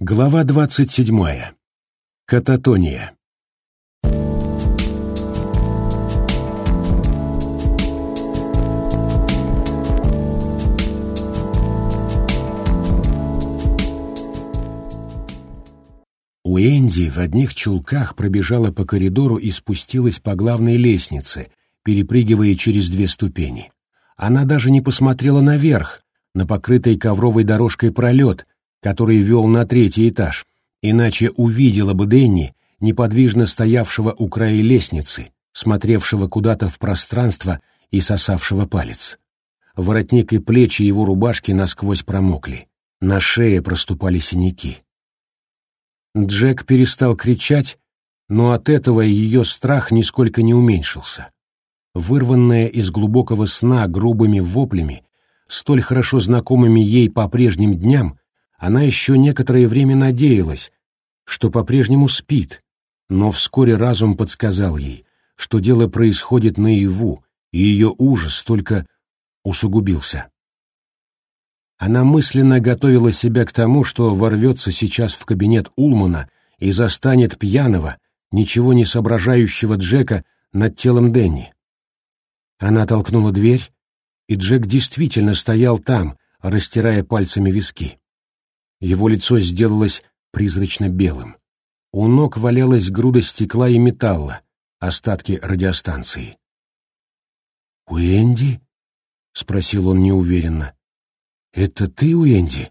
Глава двадцать седьмая. Кататония. Уэнди в одних чулках пробежала по коридору и спустилась по главной лестнице, перепрыгивая через две ступени. Она даже не посмотрела наверх, на покрытый ковровой дорожкой пролет, который вел на третий этаж, иначе увидела бы Дэнни, неподвижно стоявшего у края лестницы, смотревшего куда-то в пространство и сосавшего палец. Воротник и плечи его рубашки насквозь промокли, на шее проступали синяки. Джек перестал кричать, но от этого ее страх нисколько не уменьшился. Вырванная из глубокого сна грубыми воплями, столь хорошо знакомыми ей по прежним дням, она еще некоторое время надеялась, что по-прежнему спит, но вскоре разум подсказал ей, что дело происходит наяву, и ее ужас только усугубился. Она мысленно готовила себя к тому, что ворвется сейчас в кабинет Улмана и застанет пьяного, ничего не соображающего Джека над телом Дэнни. Она толкнула дверь, и Джек действительно стоял там, растирая пальцами виски. Его лицо сделалось призрачно белым. У ног валялась груда стекла и металла, остатки радиостанции. «Уэнди?» — спросил он неуверенно. «Это ты, Уэнди?»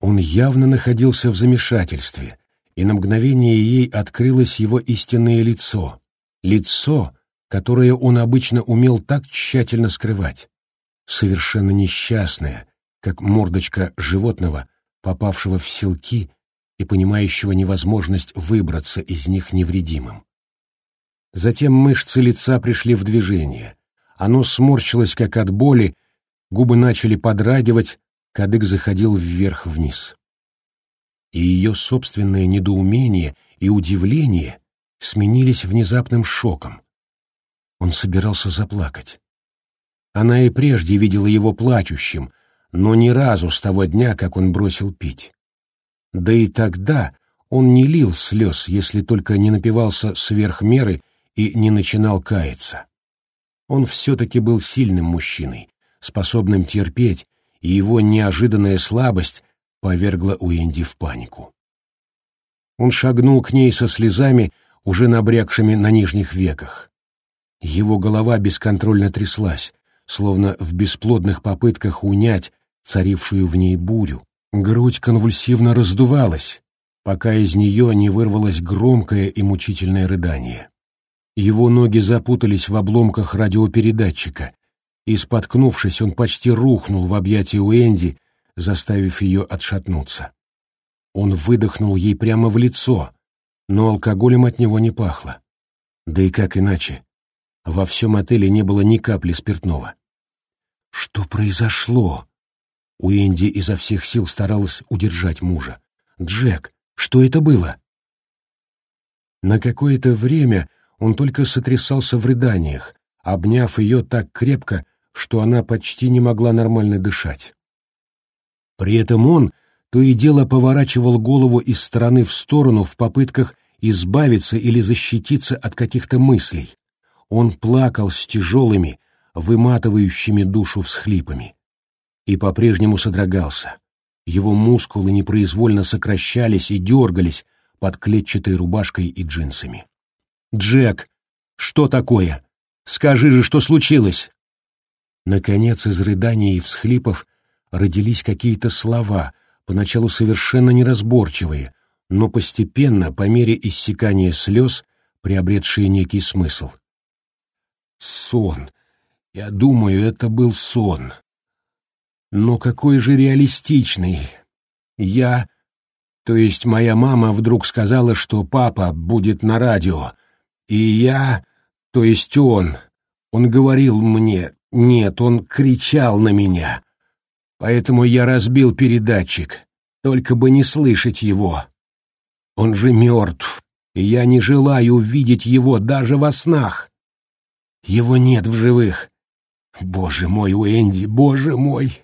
Он явно находился в замешательстве, и на мгновение ей открылось его истинное лицо. Лицо, которое он обычно умел так тщательно скрывать. Совершенно несчастное, как мордочка животного, попавшего в селки и понимающего невозможность выбраться из них невредимым. Затем мышцы лица пришли в движение. Оно сморщилось, как от боли, губы начали подрагивать, кадык заходил вверх-вниз. И ее собственное недоумение и удивление сменились внезапным шоком. Он собирался заплакать. Она и прежде видела его плачущим, но ни разу с того дня, как он бросил пить. Да и тогда он не лил слез, если только не напивался сверх меры и не начинал каяться. Он все-таки был сильным мужчиной, способным терпеть, и его неожиданная слабость повергла Уэнди в панику. Он шагнул к ней со слезами, уже набрякшими на нижних веках. Его голова бесконтрольно тряслась, словно в бесплодных попытках унять царившую в ней бурю. Грудь конвульсивно раздувалась, пока из нее не вырвалось громкое и мучительное рыдание. Его ноги запутались в обломках радиопередатчика, и, споткнувшись, он почти рухнул в объятия Уэнди, заставив ее отшатнуться. Он выдохнул ей прямо в лицо, но алкоголем от него не пахло. Да и как иначе? Во всем отеле не было ни капли спиртного. Что произошло? Уэнди изо всех сил старалась удержать мужа. «Джек, что это было?» На какое-то время он только сотрясался в рыданиях, обняв ее так крепко, что она почти не могла нормально дышать. При этом он то и дело поворачивал голову из стороны в сторону в попытках избавиться или защититься от каких-то мыслей. Он плакал с тяжелыми, выматывающими душу всхлипами и по-прежнему содрогался. Его мускулы непроизвольно сокращались и дергались под клетчатой рубашкой и джинсами. «Джек, что такое? Скажи же, что случилось?» Наконец, из рыданий и всхлипов родились какие-то слова, поначалу совершенно неразборчивые, но постепенно, по мере иссякания слез, приобретшие некий смысл. «Сон. Я думаю, это был сон. Но какой же реалистичный. Я... То есть моя мама вдруг сказала, что папа будет на радио. И я... То есть он... Он говорил мне... Нет, он кричал на меня. Поэтому я разбил передатчик. Только бы не слышать его. Он же мертв, и я не желаю увидеть его даже во снах. Его нет в живых. Боже мой, Уэнди, боже мой!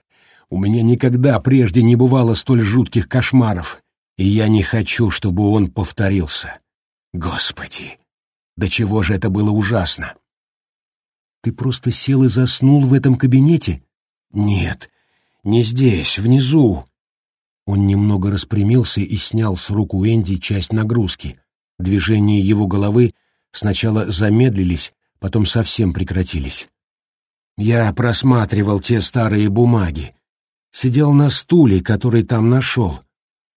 У меня никогда прежде не бывало столь жутких кошмаров, и я не хочу, чтобы он повторился. Господи, до чего же это было ужасно! Ты просто сел и заснул в этом кабинете? Нет, не здесь, внизу. Он немного распрямился и снял с рук Энди часть нагрузки. Движения его головы сначала замедлились, потом совсем прекратились. Я просматривал те старые бумаги. Сидел на стуле, который там нашел.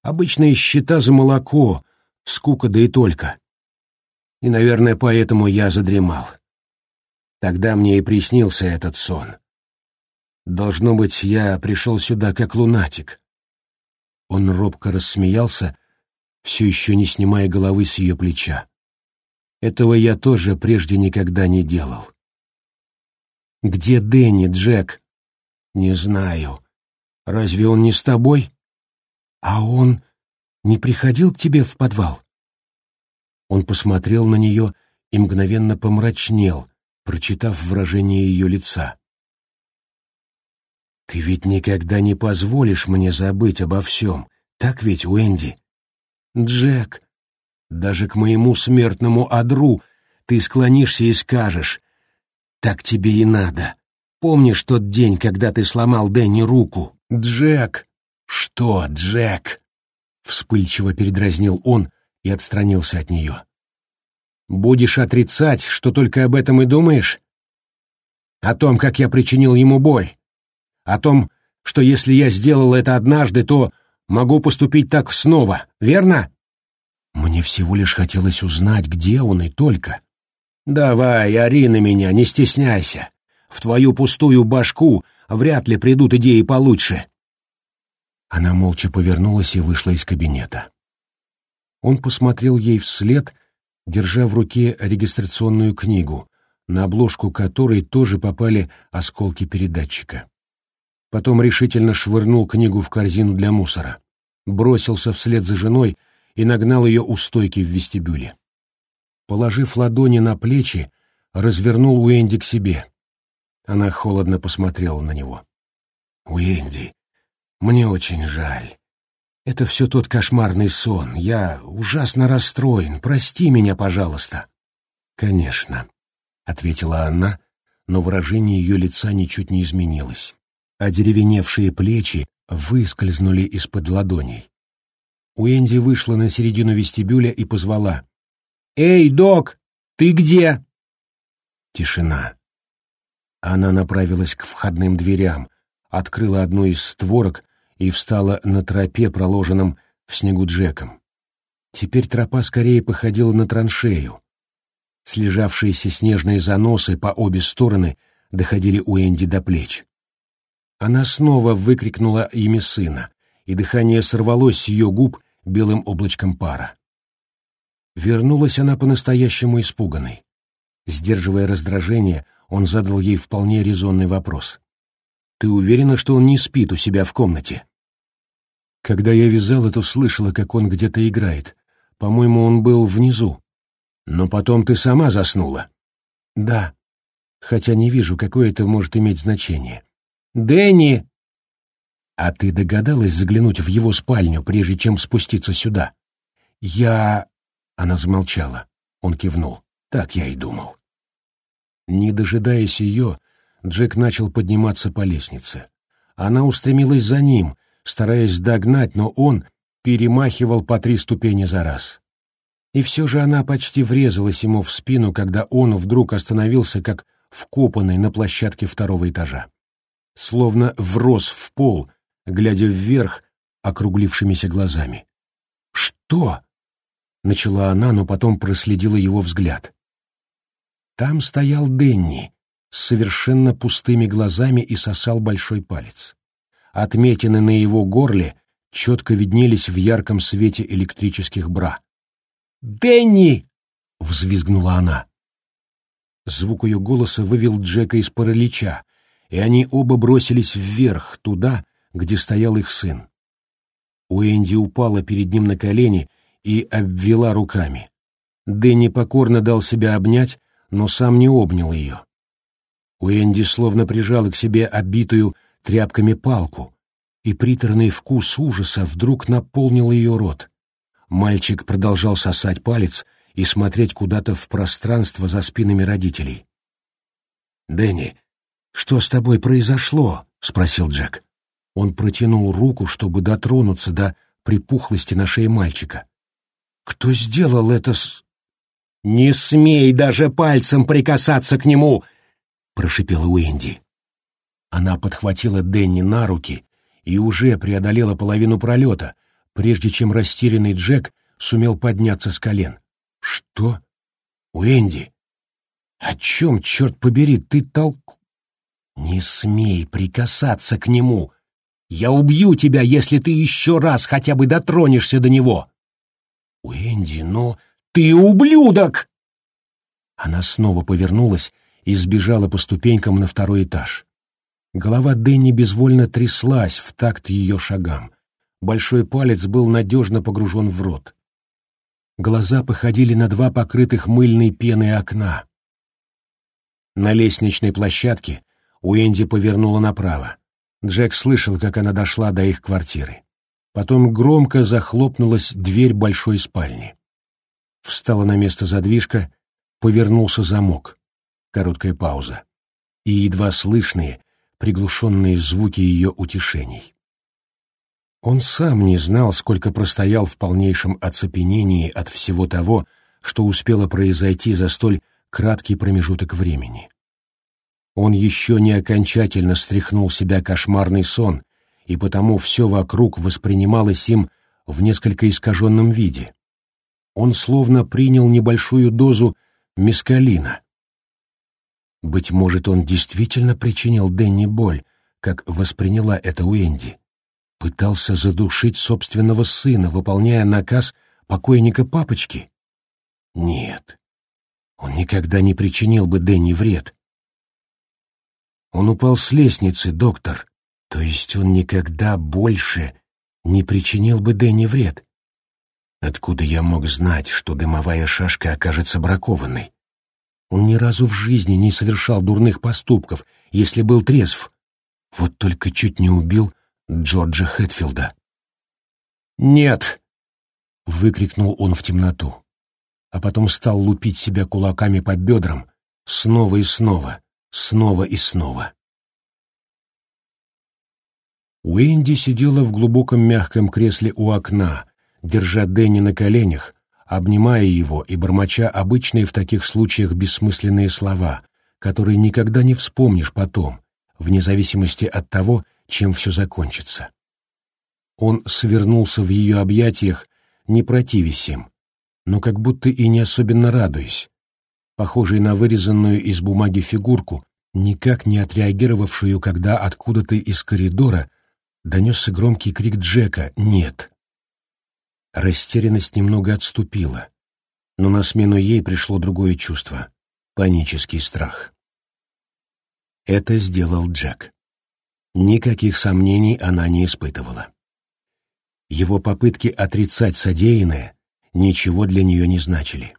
Обычные счета за молоко, скука да и только. И, наверное, поэтому я задремал. Тогда мне и приснился этот сон. Должно быть, я пришел сюда как лунатик. Он робко рассмеялся, все еще не снимая головы с ее плеча. Этого я тоже прежде никогда не делал. «Где Дэнни, Джек?» «Не знаю. Разве он не с тобой?» «А он не приходил к тебе в подвал?» Он посмотрел на нее и мгновенно помрачнел, прочитав выражение ее лица. «Ты ведь никогда не позволишь мне забыть обо всем, так ведь, Уэнди?» «Джек, даже к моему смертному одру ты склонишься и скажешь, так тебе и надо. Помнишь тот день, когда ты сломал Дэнни руку? Джек! Что, Джек? Вспыльчиво передразнил он и отстранился от нее. Будешь отрицать, что только об этом и думаешь? О том, как я причинил ему боль? О том, что если я сделал это однажды, то могу поступить так снова, верно? Мне всего лишь хотелось узнать, где он и только. «Давай, ори на меня, не стесняйся. В твою пустую башку вряд ли придут идеи получше». Она молча повернулась и вышла из кабинета. Он посмотрел ей вслед, держа в руке регистрационную книгу, на обложку которой тоже попали осколки передатчика. Потом решительно швырнул книгу в корзину для мусора, бросился вслед за женой и нагнал ее у стойки в вестибюле положив ладони на плечи, развернул Уэнди к себе. Она холодно посмотрела на него. «Уэнди, мне очень жаль. Это все тот кошмарный сон. Я ужасно расстроен. Прости меня, пожалуйста». «Конечно», — ответила она, но выражение ее лица ничуть не изменилось. А деревеневшие плечи выскользнули из-под ладоней. Уэнди вышла на середину вестибюля и позвала. «Эй, док, ты где?» Тишина. Она направилась к входным дверям, открыла одну из створок и встала на тропе, проложенном в снегу Джеком. Теперь тропа скорее походила на траншею. Слежавшиеся снежные заносы по обе стороны доходили у Энди до плеч. Она снова выкрикнула имя сына, и дыхание сорвалось с ее губ белым облачком пара. Вернулась она по-настоящему испуганной. Сдерживая раздражение, он задал ей вполне резонный вопрос. «Ты уверена, что он не спит у себя в комнате?» Когда я вязала, то слышала, как он где-то играет. По-моему, он был внизу. Но потом ты сама заснула. Да, хотя не вижу, какое это может иметь значение. Дэнни! А ты догадалась заглянуть в его спальню, прежде чем спуститься сюда? Я... Она замолчала. Он кивнул. Так я и думал. Не дожидаясь ее, Джек начал подниматься по лестнице. Она устремилась за ним, стараясь догнать, но он перемахивал по три ступени за раз. И все же она почти врезалась ему в спину, когда он вдруг остановился, как вкопанный на площадке второго этажа. Словно врос в пол, глядя вверх округлившимися глазами. «Что?» — начала она, но потом проследила его взгляд. Там стоял Денни с совершенно пустыми глазами и сосал большой палец. Отметины на его горле четко виднелись в ярком свете электрических бра. «Денни!» — взвизгнула она. Звук ее голоса вывел Джека из паралича, и они оба бросились вверх, туда, где стоял их сын. Уэнди упала перед ним на колени и обвела руками. Дэнни покорно дал себя обнять, но сам не обнял ее. Уэнди словно прижала к себе обитую тряпками палку, и приторный вкус ужаса вдруг наполнил ее рот. Мальчик продолжал сосать палец и смотреть куда-то в пространство за спинами родителей. «Дэнни, что с тобой произошло?» — спросил Джек. Он протянул руку, чтобы дотронуться до припухлости на шее мальчика. «Кто сделал это с...» «Не смей даже пальцем прикасаться к нему!» — прошипела Уэнди. Она подхватила Дэнни на руки и уже преодолела половину пролета, прежде чем растерянный Джек сумел подняться с колен. «Что? Уэнди? О чем, черт побери, ты толк...» «Не смей прикасаться к нему! Я убью тебя, если ты еще раз хотя бы дотронешься до него!» «Уэнди, но ты ублюдок!» Она снова повернулась и сбежала по ступенькам на второй этаж. Голова Дэнни безвольно тряслась в такт ее шагам. Большой палец был надежно погружен в рот. Глаза походили на два покрытых мыльной пеной окна. На лестничной площадке Уэнди повернула направо. Джек слышал, как она дошла до их квартиры. Потом громко захлопнулась дверь большой спальни. Встала на место задвижка, повернулся замок. Короткая пауза. И едва слышные, приглушенные звуки ее утешений. Он сам не знал, сколько простоял в полнейшем оцепенении от всего того, что успело произойти за столь краткий промежуток времени. Он еще не окончательно стряхнул себя кошмарный сон, и потому все вокруг воспринималось им в несколько искаженном виде. Он словно принял небольшую дозу мескалина, быть может, он действительно причинил Дэнни боль, как восприняла это Уэнди. Пытался задушить собственного сына, выполняя наказ покойника папочки? Нет, он никогда не причинил бы Дэнни вред. Он упал с лестницы, доктор, то есть он никогда больше не причинил бы Дэнни вред. Откуда я мог знать, что дымовая шашка окажется бракованной? Он ни разу в жизни не совершал дурных поступков, если был трезв. Вот только чуть не убил Джорджа Хэтфилда. «Нет!» — выкрикнул он в темноту, а потом стал лупить себя кулаками по бедрам снова и снова, снова и снова. Уэнди сидела в глубоком мягком кресле у окна, держа Дэнни на коленях, обнимая его и бормоча обычные в таких случаях бессмысленные слова, которые никогда не вспомнишь потом, вне зависимости от того, чем все закончится. Он свернулся в ее объятиях, не противясь им, но как будто и не особенно радуясь, похожий на вырезанную из бумаги фигурку, никак не отреагировавшую, когда откуда-то из коридора донесся громкий крик Джека «Нет!». Растерянность немного отступила, но на смену ей пришло другое чувство — панический страх. Это сделал Джек. Никаких сомнений она не испытывала. Его попытки отрицать содеянное ничего для нее не значили.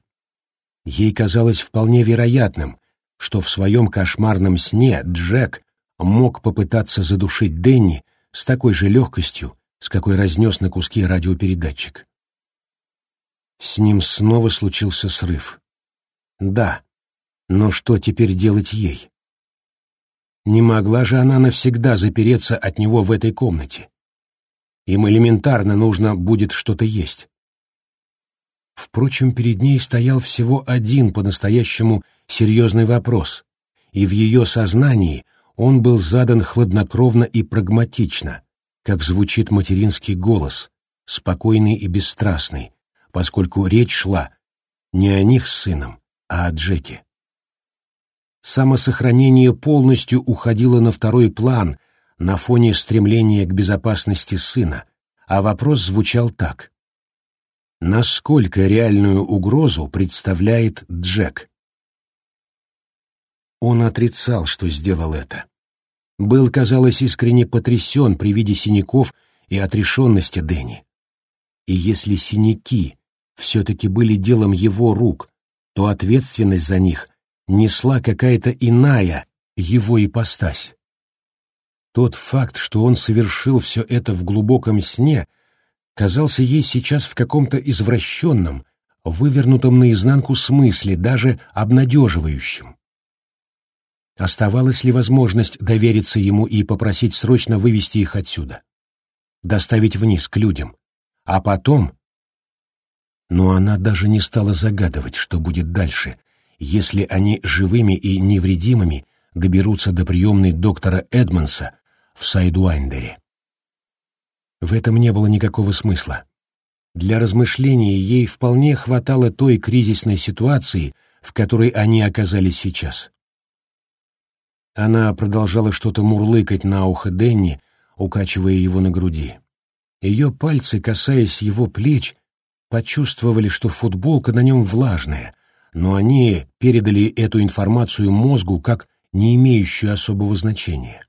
Ей казалось вполне вероятным, что в своем кошмарном сне Джек мог попытаться задушить Денни с такой же легкостью, с какой разнес на куски радиопередатчик. С ним снова случился срыв. Да, но что теперь делать ей? Не могла же она навсегда запереться от него в этой комнате. Им элементарно нужно будет что-то есть. Впрочем, перед ней стоял всего один по-настоящему серьезный вопрос, и в ее сознании он был задан хладнокровно и прагматично, как звучит материнский голос, спокойный и бесстрастный, поскольку речь шла не о них с сыном, а о Джеке. Самосохранение полностью уходило на второй план на фоне стремления к безопасности сына, а вопрос звучал так. Насколько реальную угрозу представляет Джек? Он отрицал, что сделал это был, казалось, искренне потрясен при виде синяков и отрешенности Дэнни. И если синяки все-таки были делом его рук, то ответственность за них несла какая-то иная его ипостась. Тот факт, что он совершил все это в глубоком сне, казался ей сейчас в каком-то извращенном, вывернутом наизнанку смысле, даже обнадеживающем. Оставалась ли возможность довериться ему и попросить срочно вывести их отсюда? Доставить вниз, к людям. А потом... Но она даже не стала загадывать, что будет дальше, если они живыми и невредимыми доберутся до приемной доктора Эдмонса в Сайдуайндере. В этом не было никакого смысла. Для размышлений ей вполне хватало той кризисной ситуации, в которой они оказались сейчас. Она продолжала что-то мурлыкать на ухо Денни, укачивая его на груди. Ее пальцы, касаясь его плеч, почувствовали, что футболка на нем влажная, но они передали эту информацию мозгу как не имеющую особого значения.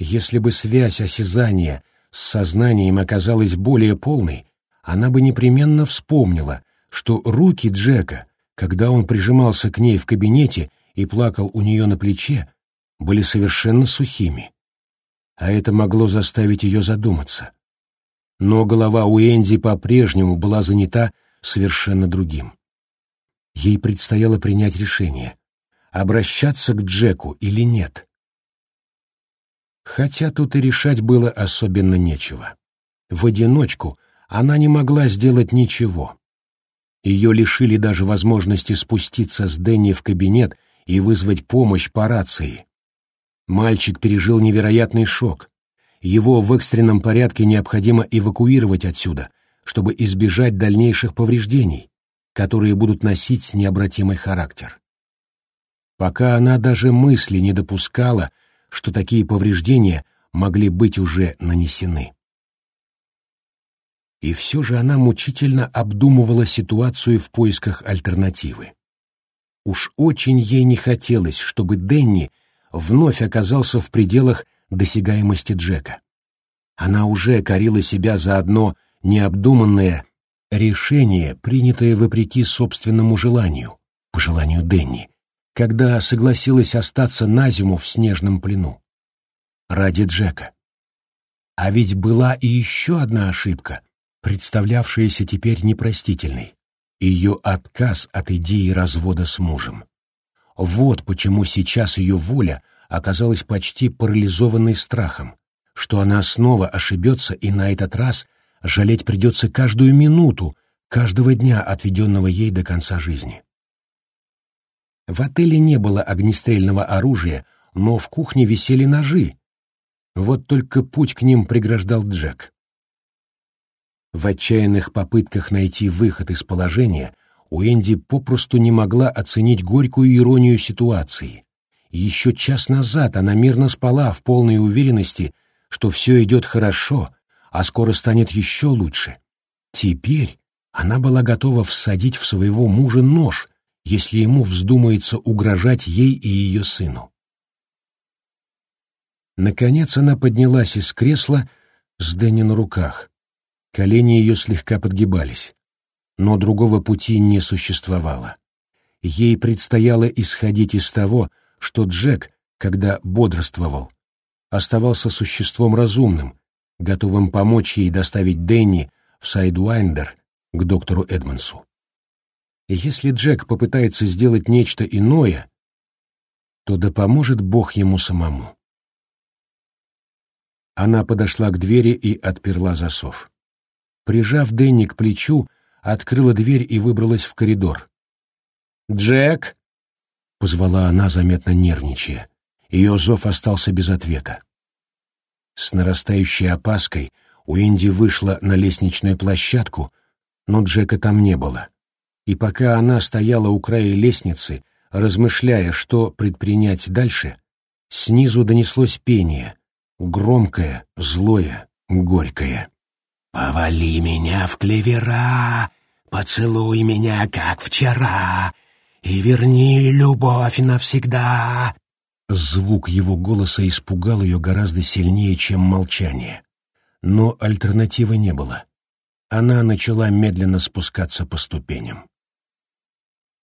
Если бы связь осязания с сознанием оказалась более полной, она бы непременно вспомнила, что руки Джека, когда он прижимался к ней в кабинете и плакал у нее на плече, были совершенно сухими. А это могло заставить ее задуматься. Но голова у Энди по-прежнему была занята совершенно другим. Ей предстояло принять решение, обращаться к Джеку или нет. Хотя тут и решать было особенно нечего. В одиночку она не могла сделать ничего. Ее лишили даже возможности спуститься с Дэнни в кабинет и вызвать помощь по рации. Мальчик пережил невероятный шок. Его в экстренном порядке необходимо эвакуировать отсюда, чтобы избежать дальнейших повреждений, которые будут носить необратимый характер. Пока она даже мысли не допускала, что такие повреждения могли быть уже нанесены. И все же она мучительно обдумывала ситуацию в поисках альтернативы. Уж очень ей не хотелось, чтобы Денни вновь оказался в пределах досягаемости Джека. Она уже корила себя за одно необдуманное решение, принятое вопреки собственному желанию, по желанию Денни, когда согласилась остаться на зиму в снежном плену. Ради Джека. А ведь была и еще одна ошибка, представлявшаяся теперь непростительной. Ее отказ от идеи развода с мужем. Вот почему сейчас ее воля оказалась почти парализованной страхом, что она снова ошибется и на этот раз жалеть придется каждую минуту, каждого дня, отведенного ей до конца жизни. В отеле не было огнестрельного оружия, но в кухне висели ножи. Вот только путь к ним преграждал Джек. В отчаянных попытках найти выход из положения Уэнди попросту не могла оценить горькую иронию ситуации. Еще час назад она мирно спала в полной уверенности, что все идет хорошо, а скоро станет еще лучше. Теперь она была готова всадить в своего мужа нож, если ему вздумается угрожать ей и ее сыну. Наконец она поднялась из кресла с Дэнни на руках. Колени ее слегка подгибались. Но другого пути не существовало. Ей предстояло исходить из того, что Джек, когда бодрствовал, оставался существом разумным, готовым помочь ей доставить Дэнни в Сайдуайндер к доктору Эдмонсу. Если Джек попытается сделать нечто иное, то да поможет Бог ему самому. Она подошла к двери и отперла засов. Прижав Дэнни к плечу, открыла дверь и выбралась в коридор. «Джек!» — позвала она, заметно нервничая. Ее зов остался без ответа. С нарастающей опаской Уэнди вышла на лестничную площадку, но Джека там не было и пока она стояла у края лестницы, размышляя, что предпринять дальше, снизу донеслось пение, громкое, злое, горькое. «Повали меня в клевера, поцелуй меня, как вчера, и верни любовь навсегда». Звук его голоса испугал ее гораздо сильнее, чем молчание. Но альтернативы не было. Она начала медленно спускаться по ступеням.